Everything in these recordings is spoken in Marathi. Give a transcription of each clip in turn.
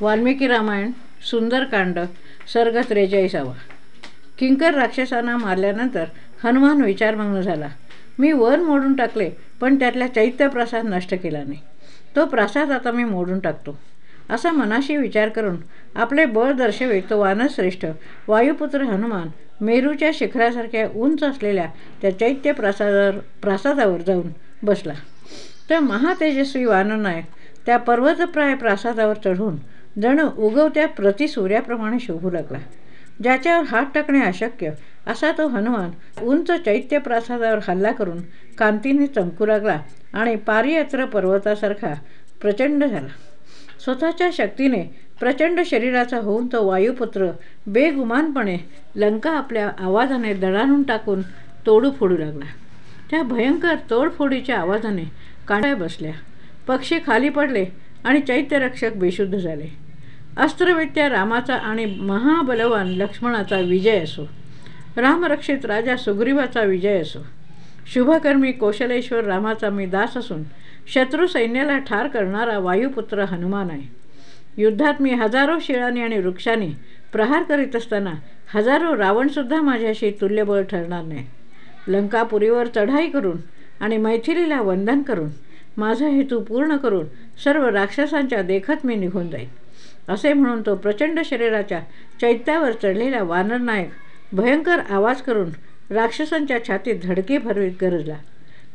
वाल्मिकी रामायण सुंदरकांड सर्ग त्रेचाळीसावा किंकर राक्षसांना मारल्यानंतर हनुमान विचारमग्न झाला. मी वन मोडून टाकले पण त्यातल्या चैत्य प्रासाद नष्ट केला नाही. तो प्रसाद आता मी मोडून टाकतो. असा मनाशी विचार करून आपले बळ दर्शवे तो वानश्रेष्ठ वायुपुत्र हनुमान मेरूच्या शिखरासारख्या उंच असलेल्या त्या चैत्य प्रासादावर प्रासादावर जाऊन बसला. तर महातेजस्वी वाननायक त्या पर्वतप्राय प्रासादावर चढून जणू उगवत्या प्रतिसूर्याप्रमाणे शोभू लागला. ज्याच्यावर हात टाकणे अशक्य असा तो हनुमान उंच चैत्य प्रासादावर हल्ला करून कांतीने चमकू लागला आणि पारियात्र पर्वतासारखा प्रचंड झाला. स्वतःच्या शक्तीने प्रचंड शरीराचा होऊन तो वायुपुत्र बेगुमानपणे लंका आपल्या आवाजाने दडाणून टाकून तोडू फोडू लागला. त्या भयंकर तोडफोडीच्या आवाजाने काढ्या बसल्या. पक्षी खाली पडले आणि चैत्यरक्षक बेशुद्ध झाले. अस्त्रविद्या रामाचा आणि महाबलवान लक्ष्मणाचा विजय असो. रामरक्षित राजा सुग्रीवाचा विजय असो. शुभकर्मी कौशलेश्वर रामाचा मी दास असून शत्रू सैन्याला ठार करणारा वायुपुत्र हनुमान आहे. युद्धात मी हजारो शिळांनी आणि वृक्षांनी प्रहार करीत असताना हजारो रावणसुद्धा माझ्याशी तुल्यबळ ठरणार नाही. लंकापुरीवर चढाई करून आणि मैथिलीला वंदन करून माझा हेतू पूर्ण करून सर्व राक्षसांच्या देखत मी निघून जाईन. असे म्हणून तो प्रचंड शरीराच्या चैत्यावर चढलेला वानर नायक भयंकर आवाज करून राक्षसांच्या छातीत धडके भरवीत गरजला.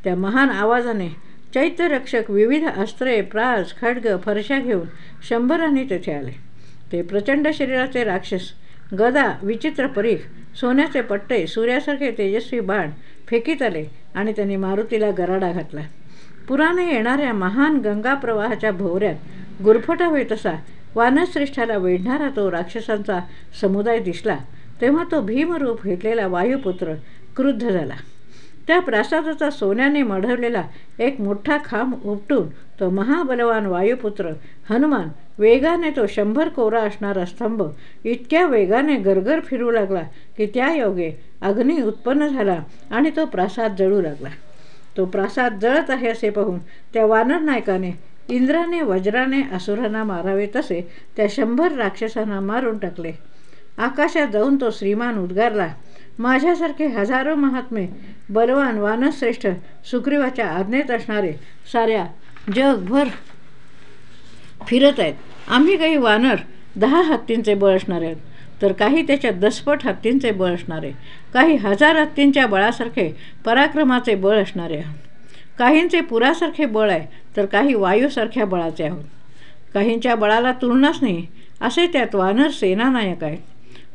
त्या महान आवाजाने चैत्यरक्षक विविध अस्त्रे प्रास खड्ग फरशा घेऊन शंभरांनी तेथे आले. ते प्रचंड शरीराचे राक्षस गदा विचित्र परीख सोन्याचे पट्टे सूर्यासारखे तेजस्वी बाण फेकीत आले आणि त्यांनी मारुतीला गराडा घातला. पुराने येणाऱ्या महान गंगा प्रवाहाच्या भोवऱ्यात गुरफटावे तसा वानश्रेष्ठाला वेढणारा तो राक्षसांचा समुदाय दिसला तेव्हा तो भीमरूप घेतलेला वायुपुत्र क्रुद्ध झाला. त्या प्रासादाचा सोन्याने मढवलेला एक मोठा खांब उपटून तो महाबलवान वायुपुत्र हनुमान वेगाने तो शंभर कोरा असणारा स्तंभ इतक्या वेगाने गरगर फिरू लागला की त्या योगे अग्नी उत्पन्न झाला आणि तो प्रासाद जळू लागला. तो प्रासाद जळत आहे असे पाहून त्या वानर नायकाने इंद्राने वज्राने असुरांना मारावे तसे त्या शंभर राक्षसांना मारून टाकले. आकाशात जाऊन तो श्रीमान उद्गारला माझ्यासारखे हजारो महात्मे बलवान वानश्रेष्ठ सुग्रीवाच्या आज्ञेत असणारे साऱ्या जगभर फिरत आहेत. आम्ही काही वानर दहा हत्तींचे बळ असणारे आहेत तर काही त्याच्या दसपट हत्तींचे बळ असणारे काही हजार हत्तींच्या बळासारखे पराक्रमाचे बळ असणारे आहेत. काहींचे पुरासारखे बळ आहे तर काही वायूसारख्या बळाचे आहोत. काहींच्या बळाला तुलनाच नाही असे त्यात वानर सेनानायक आहेत.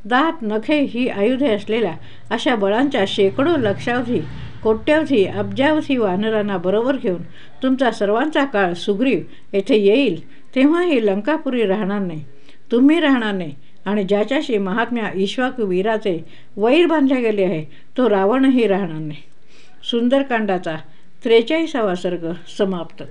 दात नखे ही आयुधे असलेल्या अशा बळांच्या शेकडो लक्षावधी कोट्यावधी अब्जावधी वानरांना बरोबर घेऊन तुमचा सर्वांचा काळ सुग्रीव येथे येईल तेव्हा ही लंकापुरी राहणार नाही. तुम्ही राहणार नाही. आणि ज्याच्याशी महात्म्या ईश्वाक वीराचे वैर बांधले गेले आहे तो रावणही राहणार नाही. सुंदरकांडाचा त्रेचाळीसावा सर्ग समाप्त.